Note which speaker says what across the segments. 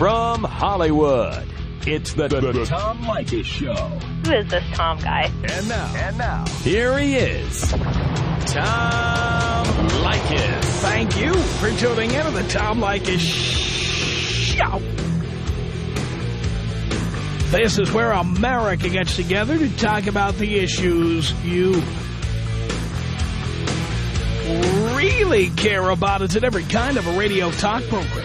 Speaker 1: From Hollywood, it's the, the, the Tom Leykis Show.
Speaker 2: Who is this Tom guy?
Speaker 1: And now, and now, here he is, Tom Leykis.
Speaker 3: Thank you for tuning in to the Tom Leykis Show. This is where America gets together to talk about the issues you really care about. It's in every kind of a radio talk program.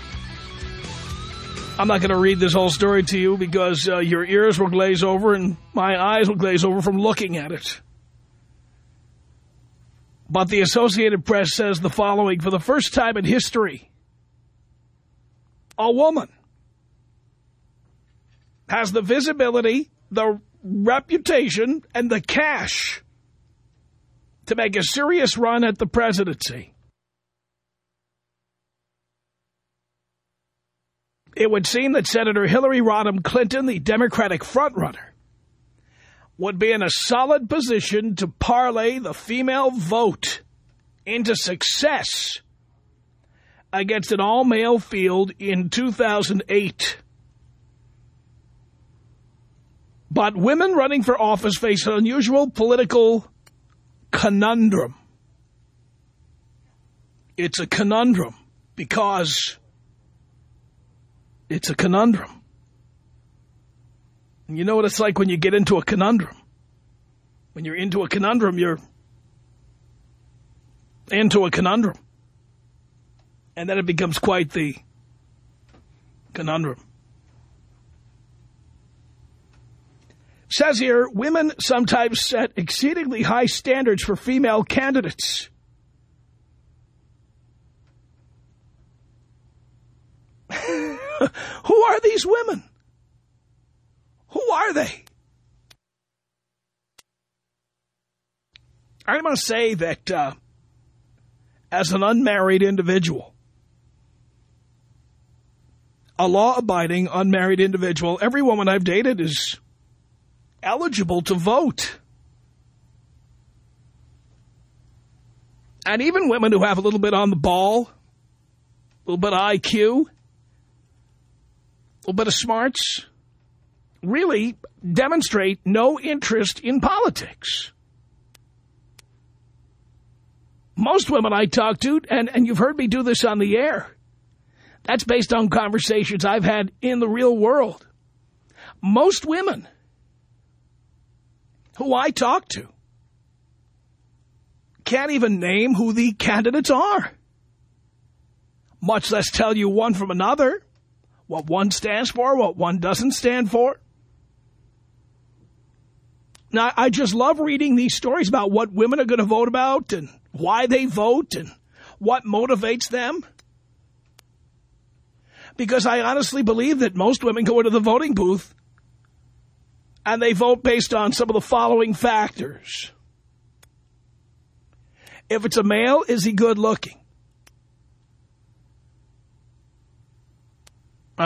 Speaker 3: I'm not going to read this whole story to you because uh, your ears will glaze over and my eyes will glaze over from looking at it. But the Associated Press says the following. For the first time in history, a woman has the visibility, the reputation, and the cash to make a serious run at the presidency. It would seem that Senator Hillary Rodham Clinton, the Democratic frontrunner, would be in a solid position to parlay the female vote into success against an all-male field in 2008. But women running for office face an unusual political conundrum. It's a conundrum because it's a conundrum. And you know what it's like when you get into a conundrum. When you're into a conundrum, you're into a conundrum. And then it becomes quite the conundrum. Says here, women sometimes set exceedingly high standards for female candidates. Who are these women? Who are they? I must say that uh, as an unmarried individual, a law-abiding unmarried individual, every woman I've dated is eligible to vote. And even women who have a little bit on the ball, a little bit IQ, little bit of smarts, really demonstrate no interest in politics. Most women I talk to, and, and you've heard me do this on the air, that's based on conversations I've had in the real world. Most women who I talk to can't even name who the candidates are, much less tell you one from another what one stands for, what one doesn't stand for. Now, I just love reading these stories about what women are going to vote about and why they vote and what motivates them. Because I honestly believe that most women go into the voting booth and they vote based on some of the following factors. If it's a male, is he good looking?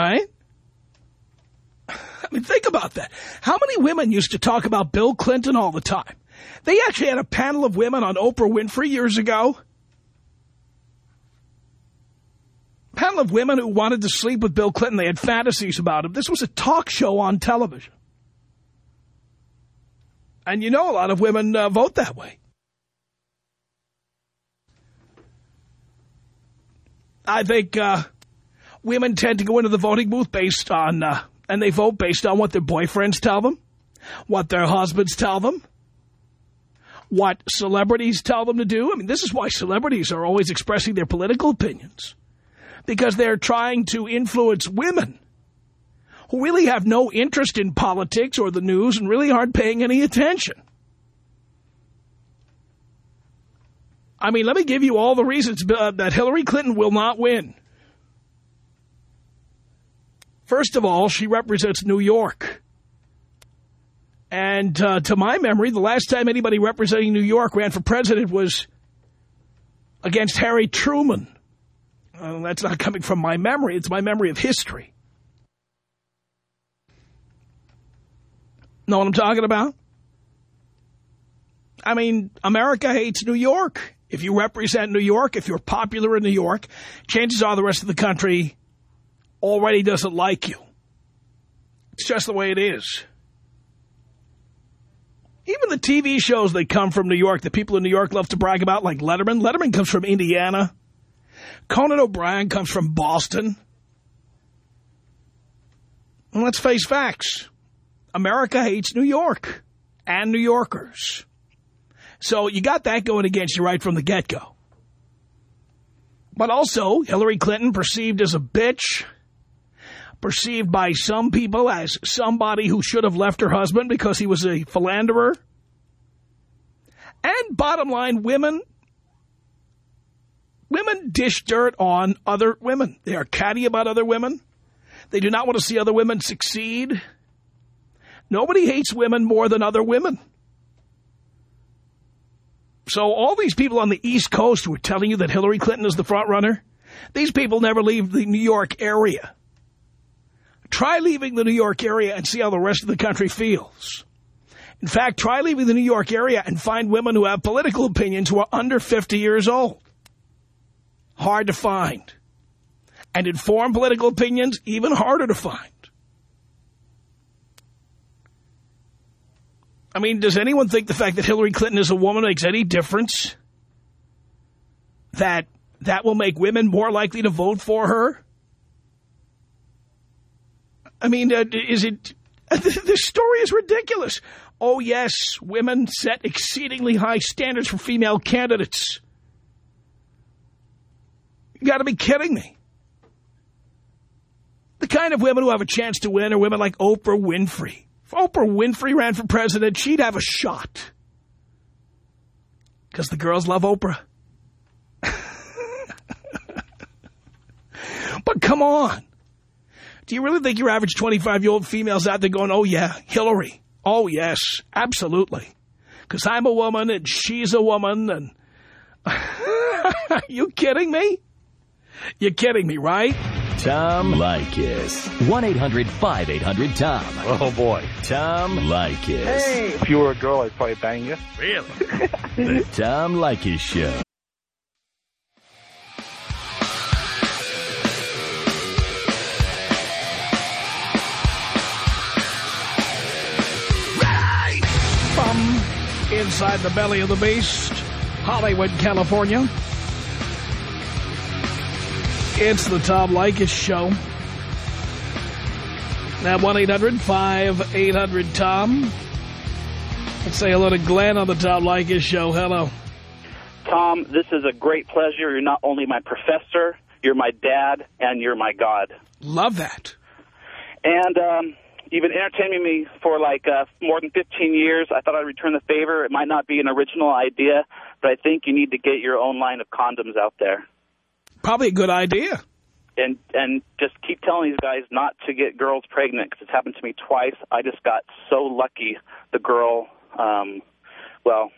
Speaker 3: Right? I mean, think about that. How many women used to talk about Bill Clinton all the time? They actually had a panel of women on Oprah Winfrey years ago. panel of women who wanted to sleep with Bill Clinton. They had fantasies about him. This was a talk show on television. And you know a lot of women uh, vote that way. I think uh, women tend to go into the voting booth based on, uh, and they vote based on what their boyfriends tell them, what their husbands tell them, what celebrities tell them to do. I mean, this is why celebrities are always expressing their political opinions, because they're trying to influence women who really have no interest in politics or the news and really aren't paying any attention. I mean, let me give you all the reasons uh, that Hillary Clinton will not win. First of all, she represents New York. And uh, to my memory, the last time anybody representing New York ran for president was against Harry Truman. Uh, that's not coming from my memory. It's my memory of history. Know what I'm talking about? I mean, America hates New York. If you represent New York, if you're popular in New York, chances are the rest of the country already doesn't like you. It's just the way it is. Even the TV shows that come from New York, that people in New York love to brag about, like Letterman. Letterman comes from Indiana. Conan O'Brien comes from Boston. And let's face facts. America hates New York and New Yorkers. So you got that going against you right from the get-go. But also, Hillary Clinton perceived as a bitch, perceived by some people as somebody who should have left her husband because he was a philanderer. And bottom line, women, women dish dirt on other women. They are catty about other women. They do not want to see other women succeed. Nobody hates women more than other women. So all these people on the East Coast who are telling you that Hillary Clinton is the front runner, these people never leave the New York area. Try leaving the New York area and see how the rest of the country feels. In fact, try leaving the New York area and find women who have political opinions who are under 50 years old. Hard to find. And informed political opinions, even harder to find. I mean, does anyone think the fact that Hillary Clinton is a woman makes any difference? That that will make women more likely to vote for her? I mean, uh, is it... This story is ridiculous. Oh, yes, women set exceedingly high standards for female candidates. You got to be kidding me. The kind of women who have a chance to win are women like Oprah Winfrey. If Oprah Winfrey ran for president, she'd have a shot. Because the girls love Oprah. but come on. Do you really think your average 25-year-old female's out there going, oh, yeah, Hillary. Oh, yes, absolutely. Because I'm a woman and she's a woman and... Are you kidding me? You're kidding me, right?
Speaker 1: Tom Leykis. 1-800-5800-TOM.
Speaker 4: Oh, boy.
Speaker 1: Tom Leykis.
Speaker 4: Hey. If you were a girl, I'd probably bang you.
Speaker 1: Really? the Tom Leykis Show.
Speaker 3: Inside the belly of the beast, Hollywood, California. It's the Tom Leykis Show. Now, 1-800-5800-TOM. Let's say hello to Glenn on the Tom Leykis Show. Hello.
Speaker 5: Tom, this is a great pleasure. You're not only my professor, you're my dad, and you're my God.
Speaker 3: Love that.
Speaker 5: And um, you've been entertaining me for like uh, more than 15 years. I thought I'd return the favor. It might not be an original idea, but I think you need to get your own line of condoms out there.
Speaker 3: Probably a good idea.
Speaker 5: And and just keep telling these guys not to get girls pregnant because it's happened to me twice. I just got so lucky the girl, um, well,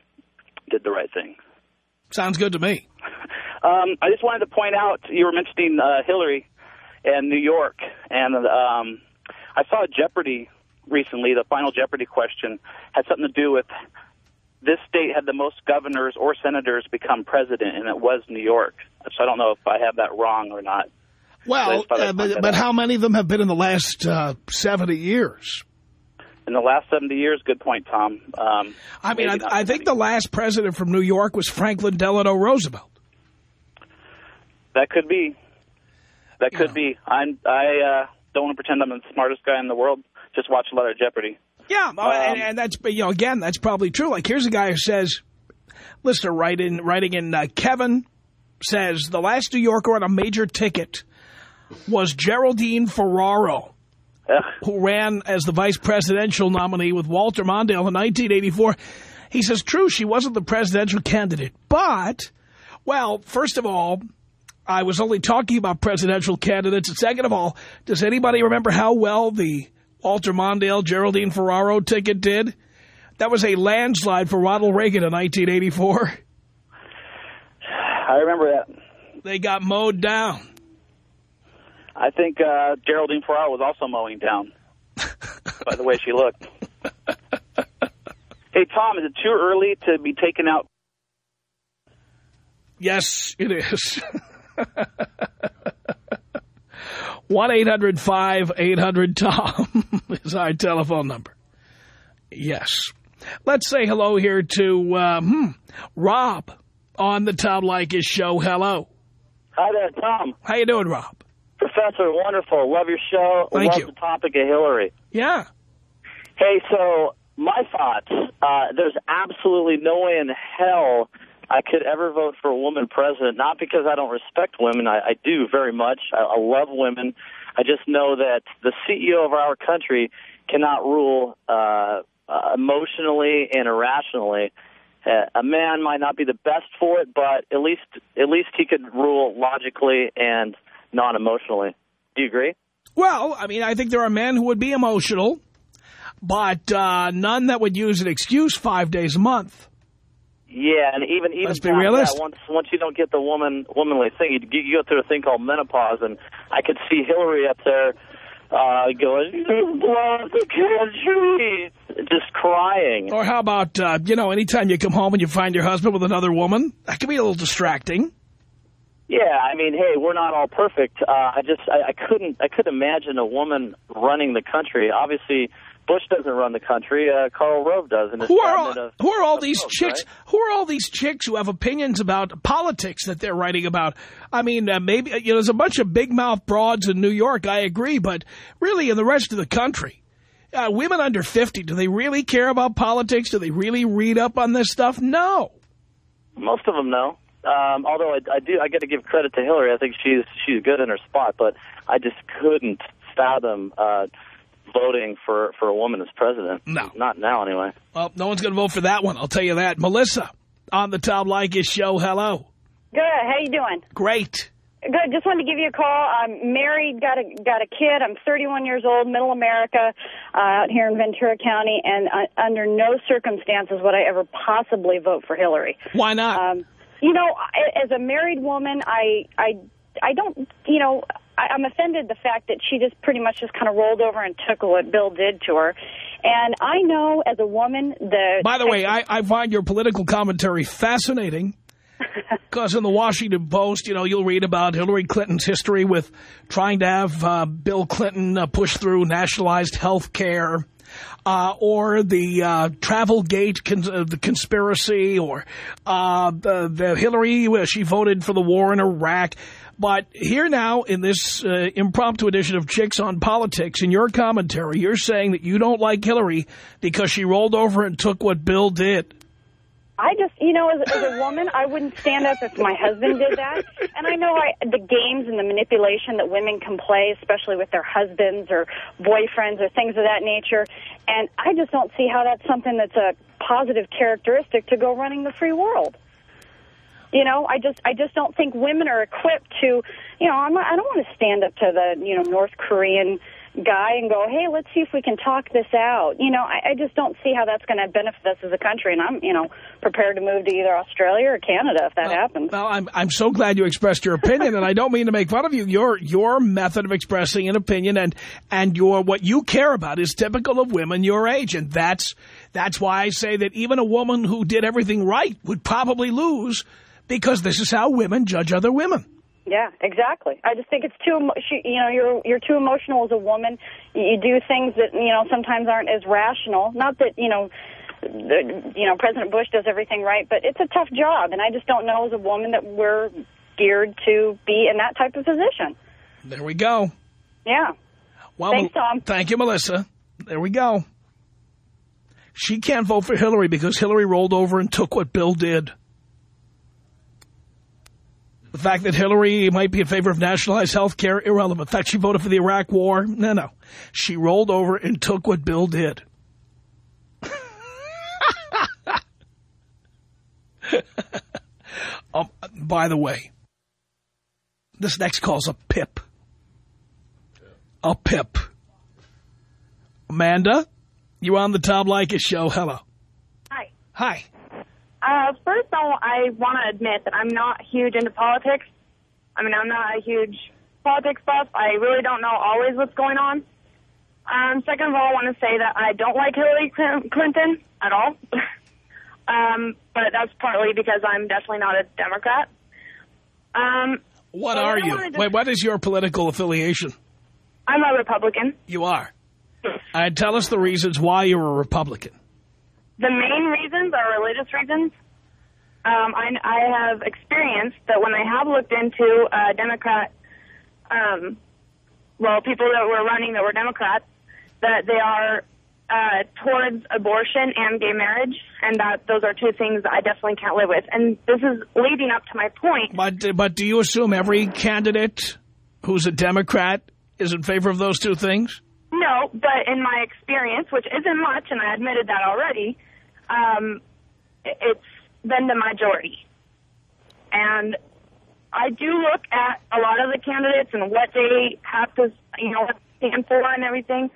Speaker 5: did the right thing.
Speaker 3: Sounds good to me.
Speaker 5: Um, I just wanted to point out, you were mentioning uh, Hillary and New York, and um, I saw Jeopardy recently, the final Jeopardy question had something to do with this state had the most governors or senators become president, and it was New York. So I don't know if I have that wrong or not.
Speaker 3: Well, uh, but, but how many of them have been in the last uh, 70 years?
Speaker 5: In the last 70 years, good point, Tom. Um,
Speaker 3: I mean, I, I think the last president from New York was Franklin Delano Roosevelt.
Speaker 5: That could be. That could be. I'm, I uh, don't want to pretend I'm the smartest guy in the world. Just watch a lot of Jeopardy.
Speaker 3: Yeah, um, and, and, that's, you know, again, that's probably true. Like, here's a guy who says, listener writing, writing in, uh, Kevin says, the last New Yorker on a major ticket was Geraldine Ferraro,
Speaker 5: Ugh.
Speaker 3: who ran as the vice presidential nominee with Walter Mondale in 1984. He says, true, she wasn't the presidential candidate, but, well, first of all, I was only talking about presidential candidates. And second of all, does anybody remember how well the Walter Mondale, Geraldine Ferraro ticket did? That was a landslide for Ronald Reagan in 1984.
Speaker 6: I remember that.
Speaker 3: They got mowed down.
Speaker 6: I think uh, Geraldine Ferraro was also mowing down by the way she looked. hey, Tom, is it too early to be taken out?
Speaker 3: Yes, it is. 1-800-5800-TOM is our telephone number. Yes. Let's say hello here to um, Rob on the Tom Leykis show. Hello.
Speaker 5: Hi there, Tom.
Speaker 3: How you doing, Rob?
Speaker 5: Professor, wonderful. Love your show.
Speaker 3: Thank
Speaker 5: Love
Speaker 3: you.
Speaker 5: the topic of Hillary.
Speaker 3: Yeah.
Speaker 5: Hey, so my thoughts, uh, there's absolutely no way in hell I could ever vote for a woman president, not because I don't respect women. I, I do very much. I, I love women. I just know that the CEO of our country cannot rule uh, emotionally and irrationally. Uh, a man might not be the best for it, but at least at least he could rule logically and non-emotionally. Do you agree?
Speaker 3: Well, I mean, I think there are men who would be emotional, but uh, none that would use an excuse five days a month.
Speaker 5: Yeah, and even even
Speaker 3: Let's be
Speaker 5: past
Speaker 3: realistic.
Speaker 5: That, once once you don't get the woman womanly thing, you, you go through a thing called menopause, and I could see Hillary up there uh, going, "You love the country," just crying.
Speaker 3: Or how about, uh, you know, anytime you come home and you find your husband with another woman, that can be a little distracting.
Speaker 5: Yeah, I mean, hey, we're not all perfect. Uh, I just I, I couldn't I couldn't imagine a woman running the country. Obviously, Bush doesn't run the country. Uh, Karl Rove does. His
Speaker 3: Who are all,
Speaker 5: of-
Speaker 3: who are all these
Speaker 5: folks,
Speaker 3: chicks?
Speaker 5: right?
Speaker 3: Who are all these chicks who have opinions about politics that they're writing about? I mean, uh, maybe you know, there's a bunch of big mouth broads in New York. I agree, but really, in the rest of the country, uh, women under fifty, do they really care about politics? Do they really read up on this stuff? No.
Speaker 5: Most of them know. Um, although I, I do, I got to give credit to Hillary. I think she's she's good in her spot, but I just couldn't fathom uh, voting for for a woman as president.
Speaker 3: No.
Speaker 5: not now anyway.
Speaker 3: Well, no one's going to vote for that one. I'll tell you that. Melissa on the Tom Leykis show. Hello.
Speaker 2: Good. How you doing?
Speaker 3: Great.
Speaker 2: Good. Just wanted to give you a call. I'm married, got a got a kid. I'm 31 years old, Middle America, uh, out here in Ventura County, and uh, under no circumstances would I ever possibly vote for Hillary.
Speaker 3: Why not?
Speaker 2: Um, you know, as a married woman, I I I don't, you know, I, I'm offended the fact that she just pretty much just kind of rolled over and took what Bill did to her. And I know as a woman the
Speaker 3: By the way, I, I find your political commentary fascinating because in the Washington Post, you know, you'll read about Hillary Clinton's history with trying to have uh, Bill Clinton uh, push through nationalized health care uh, or the uh, travel gate cons uh, the conspiracy or uh, the, the Hillary, where she voted for the war in Iraq. But here now in this uh, impromptu edition of Chicks on Politics, in your commentary, you're saying that you don't like Hillary because she rolled over and took what Bill did.
Speaker 2: I just, you know, as, as a woman, I wouldn't stand up if my husband did that. And I know I, the games and the manipulation that women can play, especially with their husbands or boyfriends or things of that nature. And I just don't see how that's something that's a positive characteristic to go running the free world. You know, I just, I just don't think women are equipped to, you know, I'm I don't want to stand up to the, you know, North Korean guy and go, hey, let's see if we can talk this out. You know, I, I just don't see how that's going to benefit us as a country. And I'm, you know, prepared to move to either Australia or Canada if that happens.
Speaker 3: Well, I'm I'm so glad you expressed your opinion, and I don't mean to make fun of you. Your your method of expressing an opinion and and your what you care about is typical of women your age, and that's that's why I say that even a woman who did everything right would probably lose because this is how women judge other women.
Speaker 2: Yeah, exactly. I just think it's too, you know, you're you're too emotional as a woman. You you do things that you know sometimes aren't as rational. Not that you know, the, you know, President Bush does everything right, but it's a tough job, and I just don't know as a woman that we're geared to be in that type of position.
Speaker 3: There we go.
Speaker 2: Yeah.
Speaker 3: Well,
Speaker 2: Thanks, Tom.
Speaker 3: Thank you, Melissa. There we go. She can't vote for Hillary because Hillary rolled over and took what Bill did. The fact that Hillary might be in favor of nationalized health care, irrelevant. The fact she voted for the Iraq war, no, no. She rolled over and took what Bill did. um, by the way, This next call's a pip. A pip. Amanda, you on the Tom Leykis show. Hello.
Speaker 7: Hi.
Speaker 3: Hi.
Speaker 7: Uh, first, all, I want to admit that I'm not huge into politics. I mean, I'm not a huge politics buff. I really don't know always what's going on. Um, second of all, I want to say that I don't like Hillary Clinton at all. um, but that's partly because I'm definitely not a Democrat. Um,
Speaker 3: What are you? Wait, what is your political affiliation?
Speaker 7: I'm a Republican.
Speaker 3: You are. And tell us the reasons why you're a Republican.
Speaker 7: The main reasons are religious reasons. Um, I, I have experienced that when I have looked into uh, Democrat, um, well, people that were running that were Democrats, that they are uh, towards abortion and gay marriage, and that those are two things that I definitely can't live with. And this is leading up to my point.
Speaker 3: But, but do you assume every candidate who's a Democrat is in favor of those two things?
Speaker 7: No, but in my experience, which isn't much, and I admitted that already, um, it's been the majority. And I do look at a lot of the candidates and what they have to, you know, stand for and everything.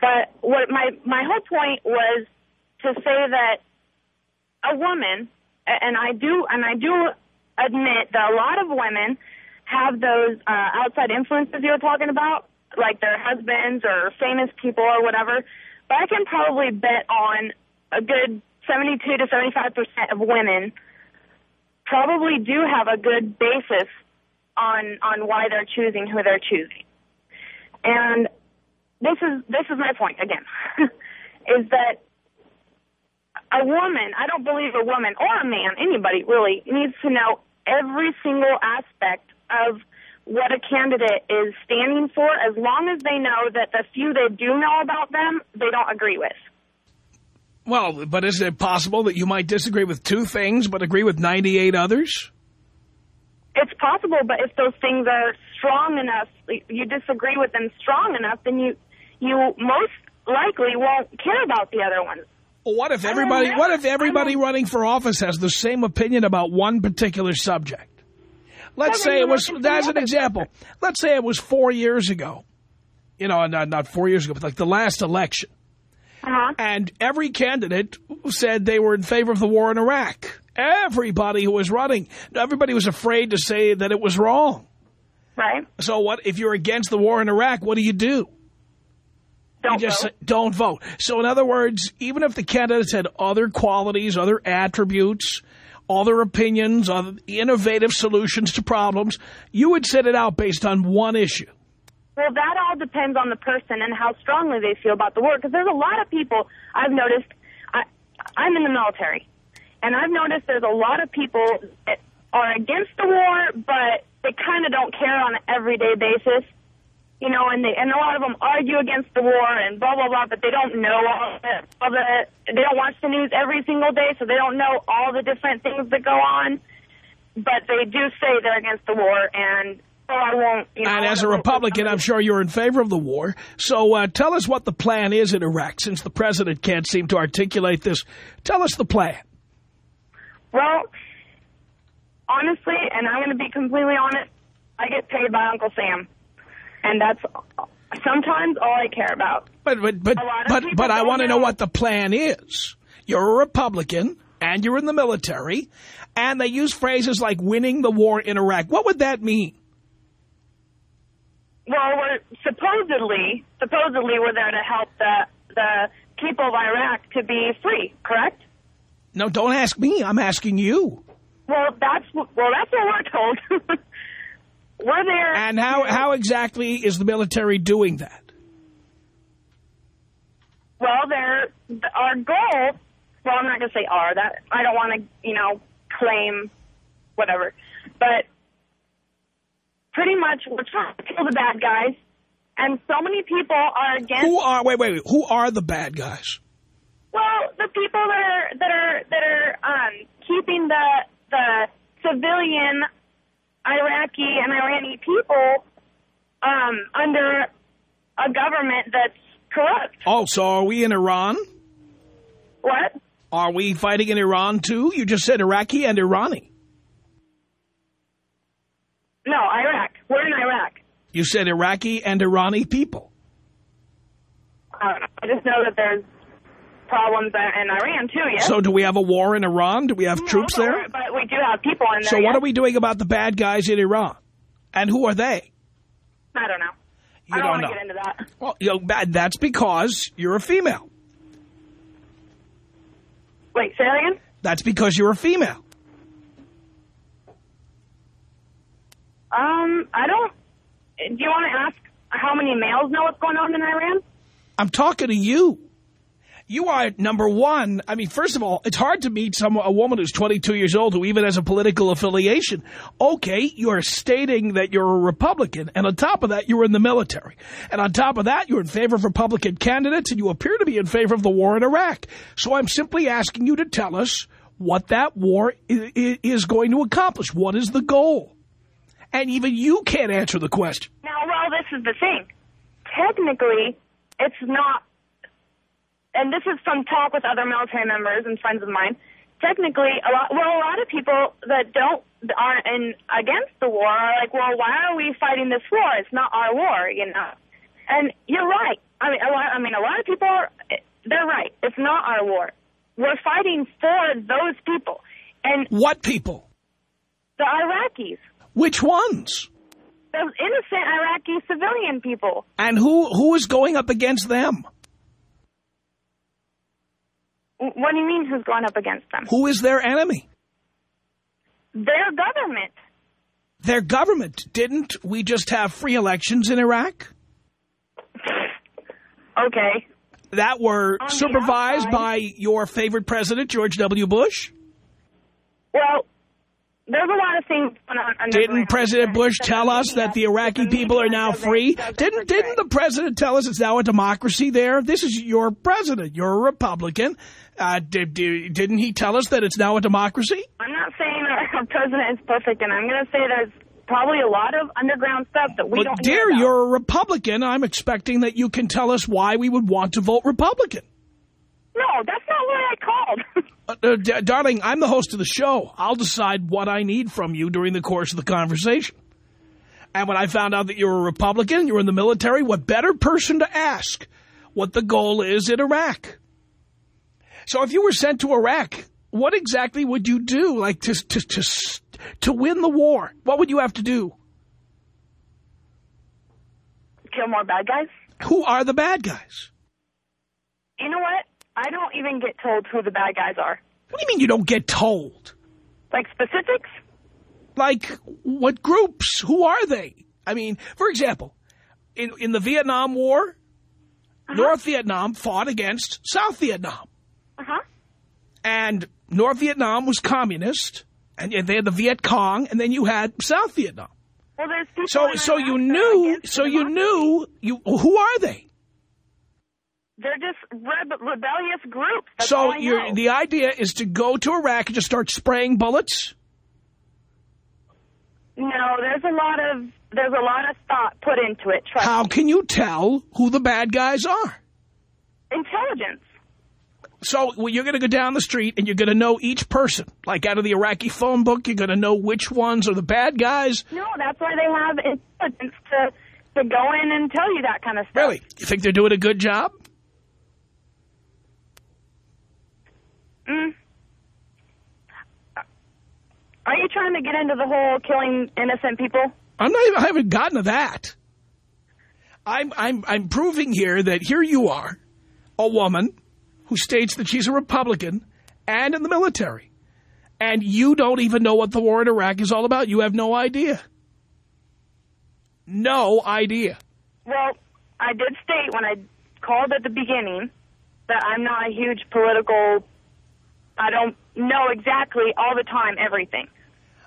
Speaker 7: But what my my whole point was to say that a woman, and I do, and I do admit that a lot of women have those uh, outside influences you were talking about, like their husbands or famous people or whatever. But I can probably bet on a good 72 to 75 percent of women probably do have a good basis on on why they're choosing who they're choosing. And this is this is my point again, is that a woman, I don't believe a woman or a man, anybody really, needs to know every single aspect of what a candidate is standing for as long as they know that the few they do know about them, they don't agree with.
Speaker 3: Well, but is it possible that you might disagree with two things but agree with 98 others?
Speaker 7: It's possible, but if those things are strong enough, you disagree with them strong enough, then you you most likely won't care about the other ones.
Speaker 3: Well, what if everybody what if everybody running for office has the same opinion about one particular subject? Let's say it was
Speaker 7: look at the
Speaker 3: as an example. Let's say it was 4 years ago. You know, not not 4 years ago, but like the last election.
Speaker 7: Uh-huh.
Speaker 3: And every candidate said they were in favor of the war in Iraq. Everybody who was running, everybody was afraid to say that it was wrong.
Speaker 7: Right?
Speaker 3: So what if you're against the war in Iraq, what do you do?
Speaker 7: Don't
Speaker 3: you just
Speaker 7: vote.
Speaker 3: don't vote. So in other words, even if the candidates had other qualities, other attributes, other opinions, other innovative solutions to problems, you would set it out based on one issue.
Speaker 7: Well, that all depends on the person and how strongly they feel about the war. Because there's a lot of people I've noticed. I, I'm in the military, and I've noticed there's a lot of people that are against the war, but they kind of don't care on an everyday basis. You know, and they and a lot of them argue against the war and blah blah blah, but they don't know all the, all the they don't watch the news every single day, so they don't know all the different things that go on. But they do say they're against the war, and I won't. You know,
Speaker 3: And as a
Speaker 7: won't vote for
Speaker 3: Republican, I'm sure you're in favor of the war. So uh, tell us what the plan is in Iraq, since the president can't seem to articulate this. Tell us the plan.
Speaker 7: Well, honestly, and I'm going to be completely honest, I get paid by Uncle Sam, and that's sometimes all I care about.
Speaker 3: But but but
Speaker 7: A lot of
Speaker 3: but, but I want to know. what the plan is. You're a Republican and you're in the military, and they use phrases like winning the war in Iraq. What would that mean?
Speaker 7: Well, we're supposedly supposedly we're there to help the the people of Iraq to be free, correct?
Speaker 3: No, don't ask me. I'm asking you.
Speaker 7: Well, that's what- well, that's what we're told. we're there.
Speaker 3: And how how exactly is the military doing that?
Speaker 7: Well, they're our goal. Well, I'm not going to say our. That I don't want to, you know, claim whatever. But pretty much, we're trying to kill the bad guys, and so many people are against.
Speaker 3: Who are wait wait wait? Who are the bad guys?
Speaker 7: Well, the people that are that are that are um, keeping the the civilian Iraqi and Iranian people um, under a government that's corrupt.
Speaker 3: Oh, so are we in Iran?
Speaker 7: What?
Speaker 3: Are we fighting in Iran too? You just said Iraqi and Irani.
Speaker 7: No, Iraq. We're in Iraq.
Speaker 3: You said Iraqi and Irani people.
Speaker 7: Uh, I just know that there's problems in Iran, too, yes?
Speaker 3: So do we have a war in Iran? Do we have
Speaker 7: No,
Speaker 3: troops there?
Speaker 7: But we do have people in there,
Speaker 3: So what
Speaker 7: yes.
Speaker 3: are we doing about the bad guys in Iran? And who are they?
Speaker 7: I don't know.
Speaker 3: You
Speaker 7: I
Speaker 3: don't
Speaker 7: don't want
Speaker 3: know.
Speaker 7: to get into that.
Speaker 3: Well, you know, bad- that's because you're a female.
Speaker 7: Wait, say that again?
Speaker 3: That's because you're a female.
Speaker 7: Um, I don't... Do you want to ask how many males know what's going on in Iran?
Speaker 3: I'm talking to you. You are number one. I mean, first of all, it's hard to meet some a woman who's 22 years old who even has a political affiliation. Okay, you're stating that you're a Republican, and on top of that, you're in the military. And on top of that, you're in favor of Republican candidates, and you appear to be in favor of the war in Iraq. So I'm simply asking you to tell us what that war is going to accomplish. What is the goal? And even you can't answer the question.
Speaker 7: Now, well, this is the thing. Technically, it's not, and this is from talk with other military members and friends of mine. Technically, a lot, well, a lot of people that don't aren't in against the war are like, well, why are we fighting this war? It's not our war, you know. And you're right. I mean, a lot. I mean, a lot of people are. They're right. It's not our war. We're fighting for those people, and
Speaker 3: What people?
Speaker 7: the Iraqis,
Speaker 3: Which ones?
Speaker 7: those innocent Iraqi civilian people.
Speaker 3: And who who is going up against them?
Speaker 7: What do you mean who's going up against them?
Speaker 3: Who is their enemy?
Speaker 7: Their government.
Speaker 3: Their government. Didn't we just have free elections in Iraq?
Speaker 7: Okay.
Speaker 3: That were
Speaker 7: On
Speaker 3: supervised by your favorite president, George W. Bush?
Speaker 7: Well, there's a lot of things going on.
Speaker 3: Didn't President Bush tell us that the Iraqi people are now free? Didn't didn't the president tell us it's now a democracy there? This is your president. You're a Republican. Uh, did, did, didn't he tell us that it's now a democracy?
Speaker 7: I'm not saying our president is perfect, and I'm going to say there's probably a lot of underground stuff that we
Speaker 3: But
Speaker 7: don't
Speaker 3: dear, you're a Republican. I'm expecting that you can tell us why we would want to vote Republican.
Speaker 7: No, that's not what I called.
Speaker 3: Uh, uh, d- darling, I'm the host of the show. I'll decide what I need from you during the course of the conversation. And when I found out that you're a Republican, you're in the military, what better person to ask what the goal is in Iraq? So if you were sent to Iraq, what exactly would you do, like to to to to win the war? What would you have to do?
Speaker 7: Kill more bad guys?
Speaker 3: Who are the bad guys?
Speaker 7: You know what? I don't even get told who the bad guys are.
Speaker 3: What do you mean you don't get told?
Speaker 7: Like specifics?
Speaker 3: Like, what groups? Who are they? I mean, for example, in, in the Vietnam War, North Vietnam fought against South Vietnam.
Speaker 7: Uh-huh.
Speaker 3: And North Vietnam was communist, and they had the Viet Cong, and then you had South Vietnam.
Speaker 7: Well,
Speaker 3: So, so you knew, so you knew, you who are they?
Speaker 7: They're just rebe- rebellious groups. That's
Speaker 3: so you're, the idea is to go to Iraq and just start spraying bullets?
Speaker 7: No, there's a lot of there's a lot of thought put into it. Trust
Speaker 3: How
Speaker 7: me.
Speaker 3: can you tell who the bad guys are?
Speaker 7: Intelligence.
Speaker 3: So well, you're going to go down the street and you're going to know each person. Like out of the Iraqi phone book, you're going to know which ones are the bad guys.
Speaker 7: No, that's why they have intelligence to to go in and tell you that kind of stuff.
Speaker 3: Really? You think they're doing a good job?
Speaker 7: Mm. Are you trying to get into the whole killing innocent people?
Speaker 3: I'm not even, I haven't gotten to that. I'm, I'm, I'm proving here that here you are, a woman who states that she's a Republican and in the military. And you don't even know what the war in Iraq is all about. You have no idea. No idea.
Speaker 7: Well, I did state when I called at the beginning that I'm not a huge political. I don't know exactly all the time everything.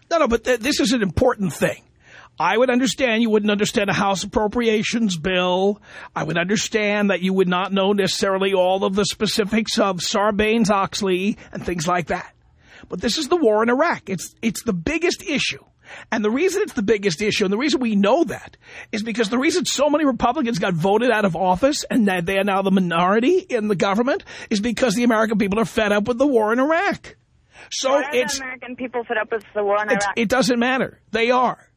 Speaker 3: No, no, but th this is an important thing. I would understand you wouldn't understand a House Appropriations bill. I would understand that you would not know necessarily all of the specifics of Sarbanes-Oxley and things like that. But this is the war in Iraq. It's, it's the biggest issue. And the reason it's the biggest issue, and the reason we know that, is because the reason so many Republicans got voted out of office and that they are now the minority in the government is because the American people are fed up with the war in Iraq. So
Speaker 7: Why are
Speaker 3: it's,
Speaker 7: the American people fed up with the war in Iraq?
Speaker 3: it doesn't matter. They are.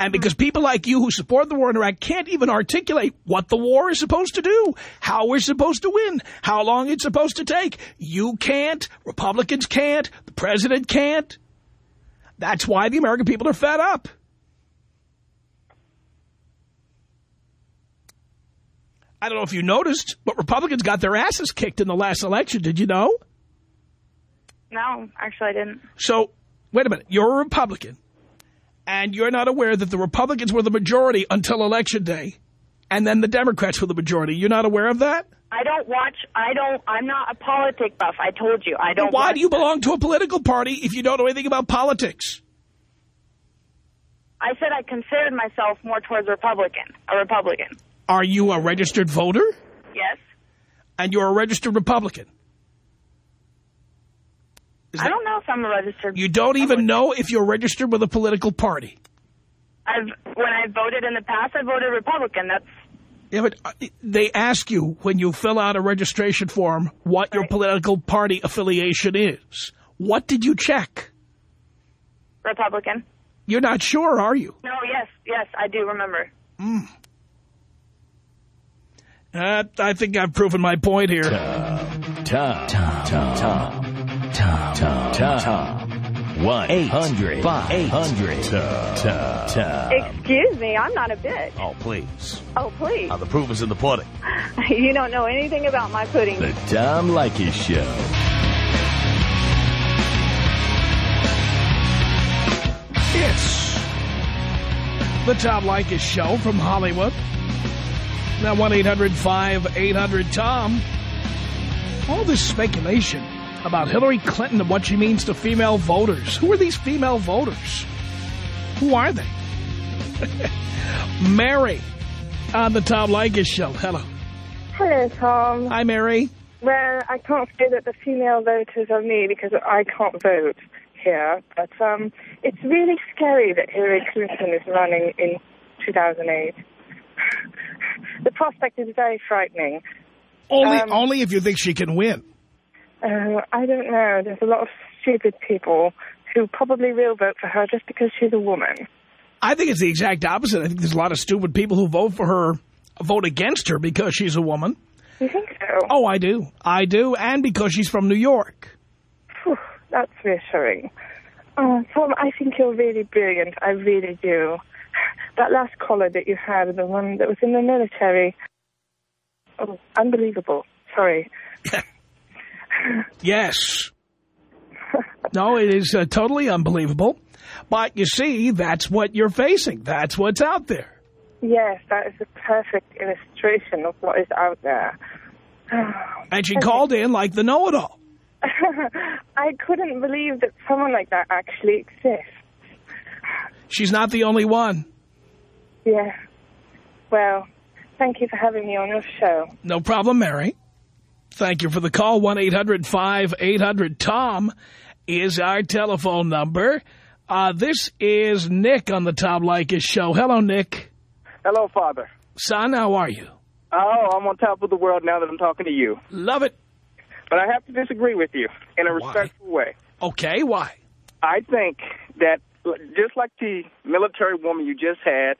Speaker 3: And because people like you who support the war in Iraq can't even articulate what the war is supposed to do, how we're supposed to win, how long it's supposed to take. You can't, Republicans can't, the president can't. That's why the American people are fed up. I don't know if you noticed, but Republicans got their asses kicked in the last election. Did you know?
Speaker 7: No, actually I didn't.
Speaker 3: So, wait a minute. You're a Republican, and you're not aware that the Republicans were the majority until Election Day, and then the Democrats were the majority. You're not aware of that?
Speaker 7: I don't watch, I don't, I'm not a politic buff. I told you, I don't
Speaker 3: Why do you belong to a political party if you don't know anything about politics?
Speaker 7: I said I considered myself more towards Republican, a Republican.
Speaker 3: Are you a registered voter?
Speaker 7: Yes.
Speaker 3: And you're a registered Republican? Is
Speaker 7: I
Speaker 3: that-
Speaker 7: don't know if I'm a registered.
Speaker 3: You don't even know if you're registered with a political party.
Speaker 7: I've when I voted in the past, I voted Republican. That's
Speaker 3: Yeah, but uh, they ask you when you fill out a registration form what your political party affiliation is. What did you check?
Speaker 7: Republican.
Speaker 3: You're not sure, are you?
Speaker 7: No, yes, yes, I do remember.
Speaker 3: Uh, I think I've proven my point here.
Speaker 1: Tom, Tom, Tom, Tom, Tom, Tom, Tom. 1-800-5800. Tom, Tom.
Speaker 2: Excuse me, I'm not a bitch.
Speaker 1: Oh, please.
Speaker 2: Oh, please.
Speaker 1: Now, the proof is in the pudding.
Speaker 2: You don't know anything about my pudding.
Speaker 1: The Tom Leykis Show.
Speaker 3: It's the Tom Leykis Show from Hollywood. Now, 1-800-5800-TOM. All this speculation about Hillary Clinton and what she means to female voters. Who are these female voters? Who are they? Mary on the Tom Leykis Show. Hello.
Speaker 8: Hello, Tom.
Speaker 3: Hi, Mary.
Speaker 8: Well, I can't say that the female voters are me because I can't vote here, but um, it's really scary that Hillary Clinton is running in 2008. the prospect is very frightening.
Speaker 3: Only,
Speaker 8: Um,
Speaker 3: only if you think she can win.
Speaker 8: Uh, I don't know. There's a lot of stupid people who probably will vote for her just because she's a woman.
Speaker 3: I think it's the exact opposite. I think there's a lot of stupid people who vote for her, vote against her because she's a woman.
Speaker 8: You think so?
Speaker 3: Oh, I do. I do. And because she's from New York.
Speaker 8: Phew, that's reassuring. Oh, Tom, I think you're really brilliant. I really do. That last caller that you had, the one that was in the military. Oh, unbelievable. Sorry.
Speaker 3: Yes. No, it is uh, totally unbelievable. But you see, that's what you're facing. That's what's out there.
Speaker 8: Yes, that is a perfect illustration of what is out there.
Speaker 3: And she called in like the know-it-all.
Speaker 8: I couldn't believe that someone like that actually exists.
Speaker 3: She's not the only one.
Speaker 8: Yeah. Well, thank you for having me on your show.
Speaker 3: No problem, Mary. Thank you for the call. 1-800-5800-TOM is our telephone number. Uh, this is Nick on the Tom Leykis show. Hello, Nick.
Speaker 9: Hello, Father.
Speaker 3: Son, how are you?
Speaker 9: Oh, I'm on top of the world now that I'm talking to you.
Speaker 3: Love it.
Speaker 9: But I have to disagree with you in a respectful way.
Speaker 3: Okay, why?
Speaker 9: I think that just like the military woman you just had,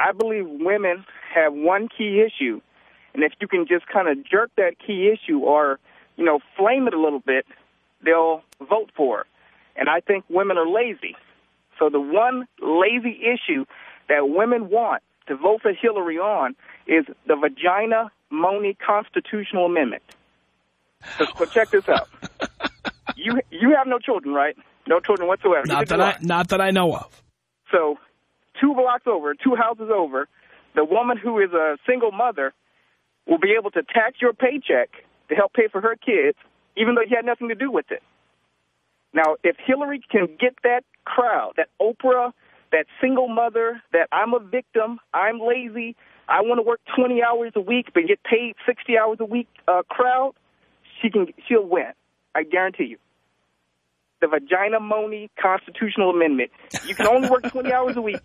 Speaker 9: I believe women have one key issue. And if you can just kind of jerk that key issue or, you know, flame it a little bit, they'll vote for it. And I think women are lazy. So the one lazy issue that women want to vote for Hillary on is the vagina Money constitutional amendment. So, so check this out. You you have no children, right? No children whatsoever.
Speaker 3: Not that I not that I know of.
Speaker 9: so, two blocks over, two houses over, the woman who is a single mother will be able to tax your paycheck to help pay for her kids, even though you had nothing to do with it. Now, if Hillary can get that crowd, that Oprah, that single mother, that I'm a victim, I'm lazy, I want to work 20 hours a week but get paid 60 hours a week uh, crowd, she can she'll win. I guarantee you. The Vagina Money Constitutional Amendment. You can only work 20 hours a week,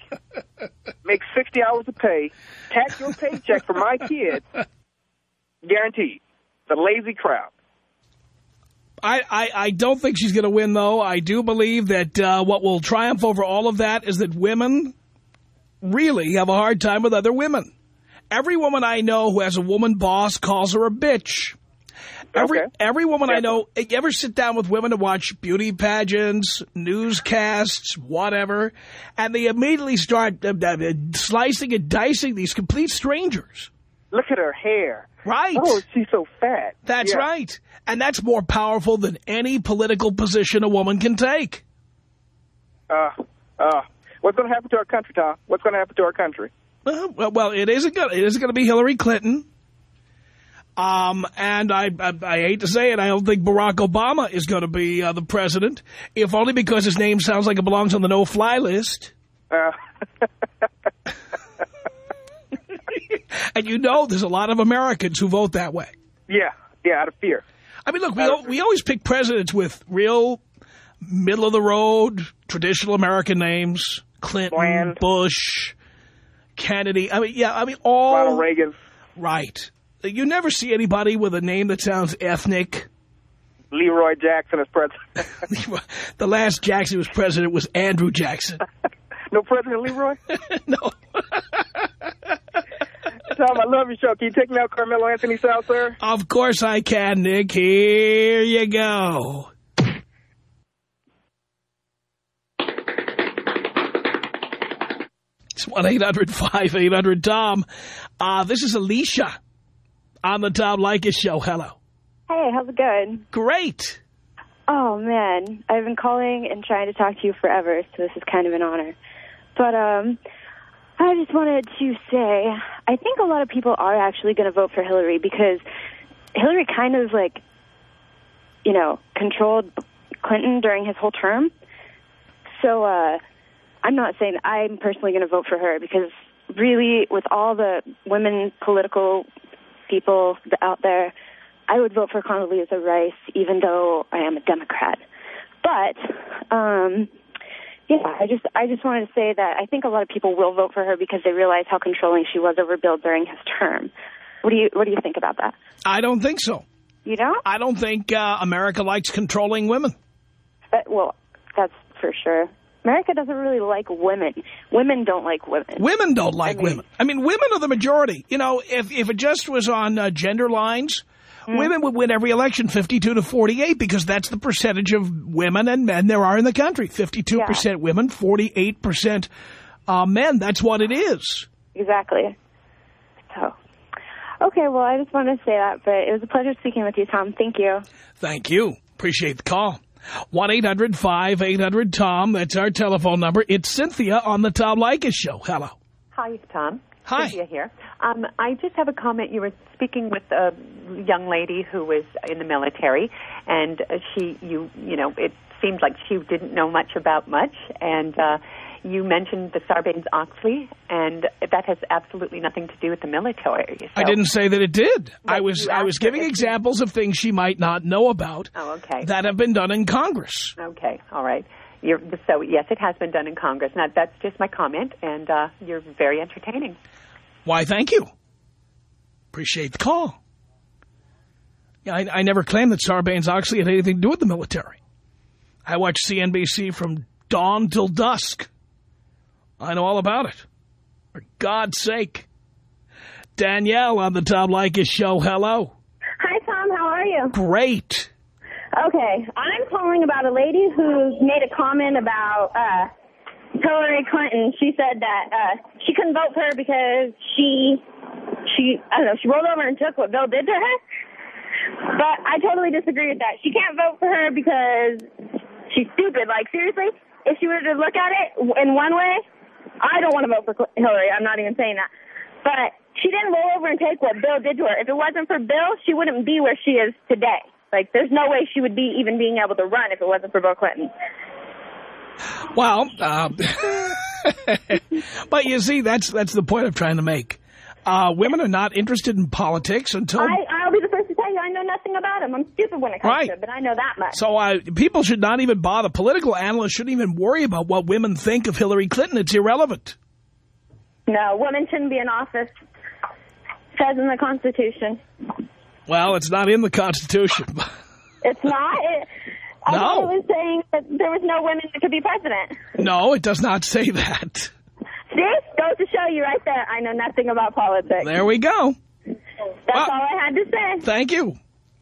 Speaker 9: make 60 hours of pay, tax your paycheck for my kids, guaranteed. The lazy crowd.
Speaker 3: I, I, I don't think she's going to win, though. I do believe that uh, what will triumph over all of that is that women really have a hard time with other women. Every woman I know who has a woman boss calls her a bitch. Every
Speaker 9: Okay.
Speaker 3: every woman I know, you ever sit down with women to watch beauty pageants, newscasts, whatever, and they immediately start uh, uh, slicing and dicing these complete strangers.
Speaker 9: Look at her hair.
Speaker 3: Right.
Speaker 9: Oh, she's so fat.
Speaker 3: That's
Speaker 9: Yeah.
Speaker 3: right. And that's more powerful than any political position a woman can take.
Speaker 9: Uh, uh, what's going to happen to our country, Tom? What's going to happen to our country?
Speaker 3: Uh, well, well, it isn't going. It isn't going to be Hillary Clinton. Um, and I, I, I hate to say it, I don't think Barack Obama is going to be uh, the president, if only because his name sounds like it belongs on the no-fly list.
Speaker 9: Uh,
Speaker 3: And you know, there's a lot of Americans who vote that way.
Speaker 9: yeah, yeah, out of fear.
Speaker 3: I mean, look, we we always pick presidents with real middle of the road traditional American names: Clinton,
Speaker 9: Bland.
Speaker 3: Bush, Kennedy. I mean, yeah, I mean all
Speaker 9: Ronald Reagan,
Speaker 3: Right. You never see anybody with a name that sounds ethnic.
Speaker 9: Leroy Jackson as president.
Speaker 3: the last Jackson who was president was Andrew Jackson.
Speaker 9: no President Leroy?
Speaker 3: no.
Speaker 9: Tom, I love your show. Can you take me out Carmelo Anthony South, sir?
Speaker 3: Of course I can, Nick. Here you go. It's 1-800-5800-TOM. Uh, this is Alicia on the Tom Leykis Show. Hello.
Speaker 10: Hey, how's it going?
Speaker 3: Great.
Speaker 10: Oh, man. I've been calling and trying to talk to you forever, so this is kind of an honor. But um, I just wanted to say, I think a lot of people are actually going to vote for Hillary because Hillary kind of, like, you know, controlled Clinton during his whole term. So uh, I'm not saying I'm personally going to vote for her because really, with all the women political people out there, I would vote for Condoleezza Rice, even though I am a Democrat. But um, yeah, I just I just wanted to say that I think a lot of people will vote for her because they realize how controlling she was over Bill during his term. What do you What do you think about that?
Speaker 3: I don't think so.
Speaker 10: You don't?
Speaker 3: I don't think uh, America likes controlling women.
Speaker 10: But, well, that's for sure. America doesn't really like women. Women don't like women.
Speaker 3: Women don't like
Speaker 10: I mean-
Speaker 3: women. I mean, women are the majority. You know, if, if it just was on uh, gender lines,
Speaker 10: Hmm.
Speaker 3: women would win every election 52 to 48 because that's the percentage of women and men there are in the country. 52% women, 48% uh, men. That's what it is.
Speaker 10: Exactly. So, okay, well, I just wanted to say that, but it was a pleasure speaking with you, Tom. Thank you.
Speaker 3: Thank you. Appreciate the call. 1-800-5800-TOM. That's our telephone number. It's Cynthia on the Tom Leykis Show. Hello.
Speaker 11: Hi, Tom.
Speaker 3: Hi.
Speaker 11: Cynthia here. Um, I just have a comment. You were speaking with a young lady who was in the military, and uh, she, you, you know, it seemed like she didn't know much about much, and uh, you mentioned the Sarbanes-Oxley, and that has absolutely nothing to do with the military. So.
Speaker 3: I didn't say that it did. I was I was giving examples of things she might not know about
Speaker 11: Oh, okay.
Speaker 3: that have been done in Congress.
Speaker 11: Okay, all right. You're, so yes, it has been done in Congress. Now that's just my comment, and uh, you're very entertaining.
Speaker 3: Why, thank you. Appreciate the call. Yeah, I, I never claimed that Sarbanes-Oxley had anything to do with the military. I watch CNBC from dawn till dusk. I know all about it. For God's sake. Danielle on the Tom Leykis show. Hello.
Speaker 12: Hi, Tom. How are you?
Speaker 3: Great.
Speaker 12: Okay, I'm calling about a lady who made a comment about uh, Hillary Clinton. She said that uh, she couldn't vote for her because she, she, I don't know, she rolled over and took what Bill did to her. But I totally disagree with that. She can't vote for her because she's stupid. Like seriously, if she were to look at it in one way, I don't want to vote for Hillary. I'm not even saying that. But she didn't roll over and take what Bill did to her. If it wasn't for Bill, she wouldn't be where she is today. Like, there's no way she would be even being able to run if it wasn't for Bill Clinton.
Speaker 3: Well, uh, but you see, that's that's the point I'm trying to make. Uh, women are not interested in politics until
Speaker 12: I, I'll be the first to tell you I know nothing about him. I'm stupid when it comes
Speaker 3: Right.
Speaker 12: to it, but I know that much.
Speaker 3: So uh, people should not even bother. Political analysts shouldn't even worry about what women think of Hillary Clinton. It's irrelevant.
Speaker 12: No, women shouldn't be in office. says in the Constitution.
Speaker 3: Well, it's not in the Constitution.
Speaker 12: It's not. It, I
Speaker 3: No.
Speaker 12: it was saying that there was no women that could be president.
Speaker 3: no, it does not say that.
Speaker 12: See? Goes to show you right there. I know nothing about politics.
Speaker 3: There we go.
Speaker 12: That's all I had to say.
Speaker 3: Thank you.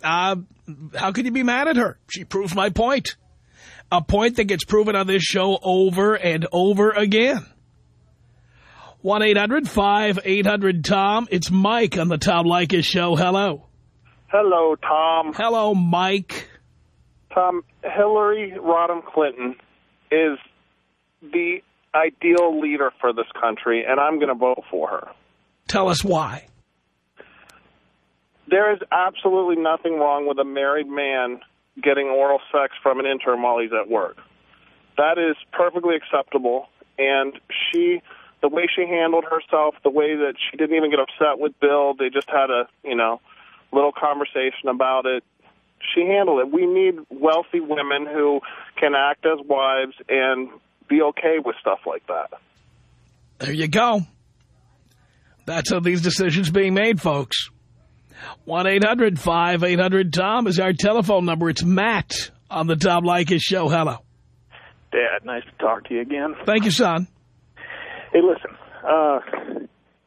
Speaker 3: Uh, how could you be mad at her? She proves my point. A point that gets proven on this show over and over again. 1-800-5800-TOM. It's Mike on the Tom Leykis Show. Hello.
Speaker 13: Hello, Tom.
Speaker 3: Hello, Mike.
Speaker 13: Tom, Hillary Rodham Clinton is the ideal leader for this country, and I'm going to vote for her.
Speaker 3: Tell us why.
Speaker 13: There is absolutely nothing wrong with a married man getting oral sex from an intern while he's at work. That is perfectly acceptable, and she, the way she handled herself, the way that she didn't even get upset with Bill, they just had a, you know, little conversation about it. She handled it. We need wealthy women who can act as wives and be okay with stuff like that.
Speaker 3: There you go. That's how these decisions being made, folks. 1-800-5800-TOM is our telephone number. It's Matt on the Tom Leykis Show. Hello.
Speaker 14: Dad, nice to talk to you again.
Speaker 3: Thank you, son.
Speaker 14: Hey, listen. Uh,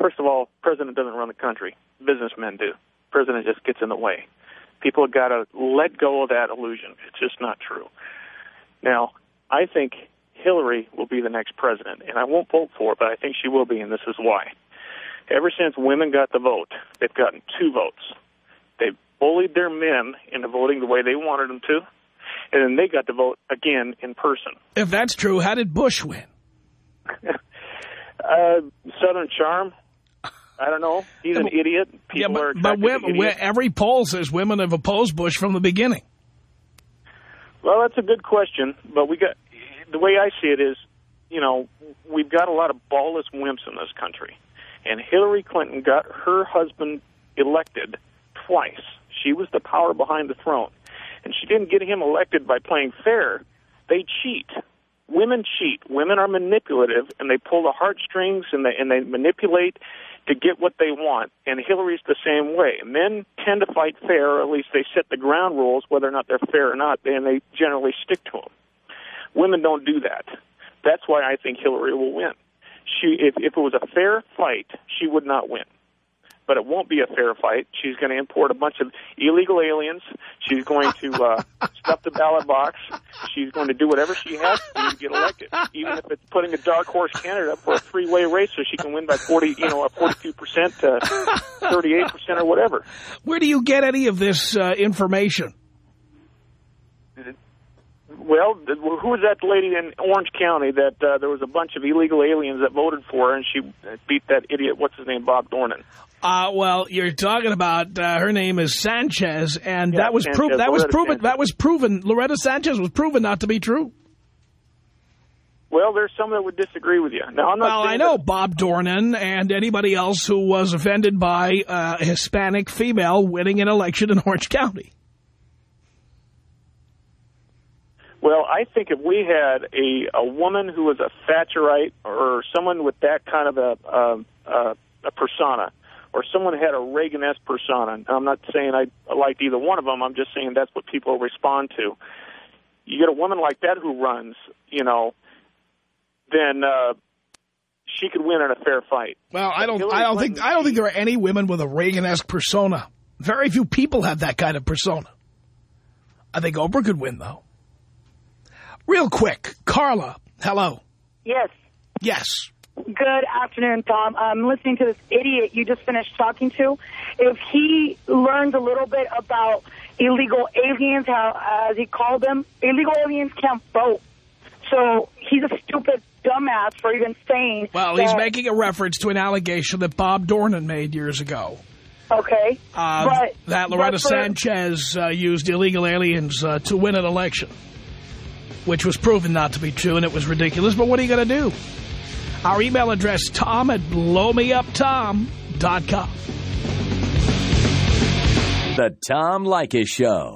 Speaker 14: first of all, president doesn't run the country. Businessmen do. President just gets in the way. People have got to let go of that illusion. It's just not true. Now, I think Hillary will be the next president, and I won't vote for her, but I think she will be, and this is why. Ever since women got the vote, they've gotten two votes. They bullied their men into voting the way they wanted them to, and then they got to vote again in person.
Speaker 3: If that's true, how did Bush win?
Speaker 14: Uh, Southern charm. I don't know. He's an idiot. People
Speaker 3: yeah, but, but women, every poll says women have opposed Bush from the beginning.
Speaker 14: Well, that's a good question, but we got the way I see it is, you know, we've got a lot of ballless wimps in this country, and Hillary Clinton got her husband elected twice. She was the power behind the throne, and she didn't get him elected by playing fair. They cheat. Women cheat. Women are manipulative, and they pull the heartstrings and they and they manipulate to get what they want. And Hillary's the same way. Men tend to fight fair, or at least they set the ground rules, whether or not they're fair or not, and they generally stick to them. Women don't do that. That's why I think Hillary will win. She, if, if it was a fair fight, she would not win. But it won't be a fair fight. She's going to import a bunch of illegal aliens. She's going to uh, stuff the ballot box. She's going to do whatever she has to do to get elected, even if it's putting a dark horse candidate up for a three-way race so she can win by 40, you know, a 42 percent to 38 percent or whatever.
Speaker 3: Where do you get any of this uh, information?
Speaker 14: Well, who was that lady in Orange County that uh, there was a bunch of illegal aliens that voted for her, and she beat that idiot? What's his name? Bob Dornan.
Speaker 3: Uh, well, you're talking about uh, her name is Sanchez, and
Speaker 14: Yeah,
Speaker 3: that was proven. That was proven.
Speaker 14: Sanchez.
Speaker 3: That was proven. Loretta Sanchez was proven not to be true.
Speaker 14: Well, there's some that would disagree with you. Now, I'm not.
Speaker 3: Well, I know Bob Dornan and anybody else who was offended by uh, a Hispanic female winning an election in Orange County.
Speaker 14: Well, I think if we had a a woman who was a Thatcherite or someone with that kind of a a, a, a persona, or someone had a Reagan-esque persona, and I'm not saying I liked either one of them. I'm just saying that's what people respond to. You get a woman like that who runs, you know, then uh, she could win in a fair fight.
Speaker 3: Well, I don't. I don't think. I don't think there are any women with a Reagan-esque persona. Very few people have that kind of persona. I think Oprah could win, though. Real quick, Carla. Hello.
Speaker 15: Yes.
Speaker 3: Yes.
Speaker 15: Good afternoon, Tom. I'm listening to this idiot you just finished talking to. If he learns a little bit about illegal aliens, how as he called them, illegal aliens can't vote. So he's a stupid dumbass for even saying.
Speaker 3: Well, he's making a reference to an allegation that Bob Dornan made years ago.
Speaker 15: Okay.
Speaker 3: Uh,
Speaker 15: but
Speaker 3: that Loretta Sanchez uh, used illegal aliens uh, to win an election, which was proven not to be true, and it was ridiculous. But what are you going to do? Our email address, tom at blowmeuptom.com.
Speaker 1: The Tom Leykis Show.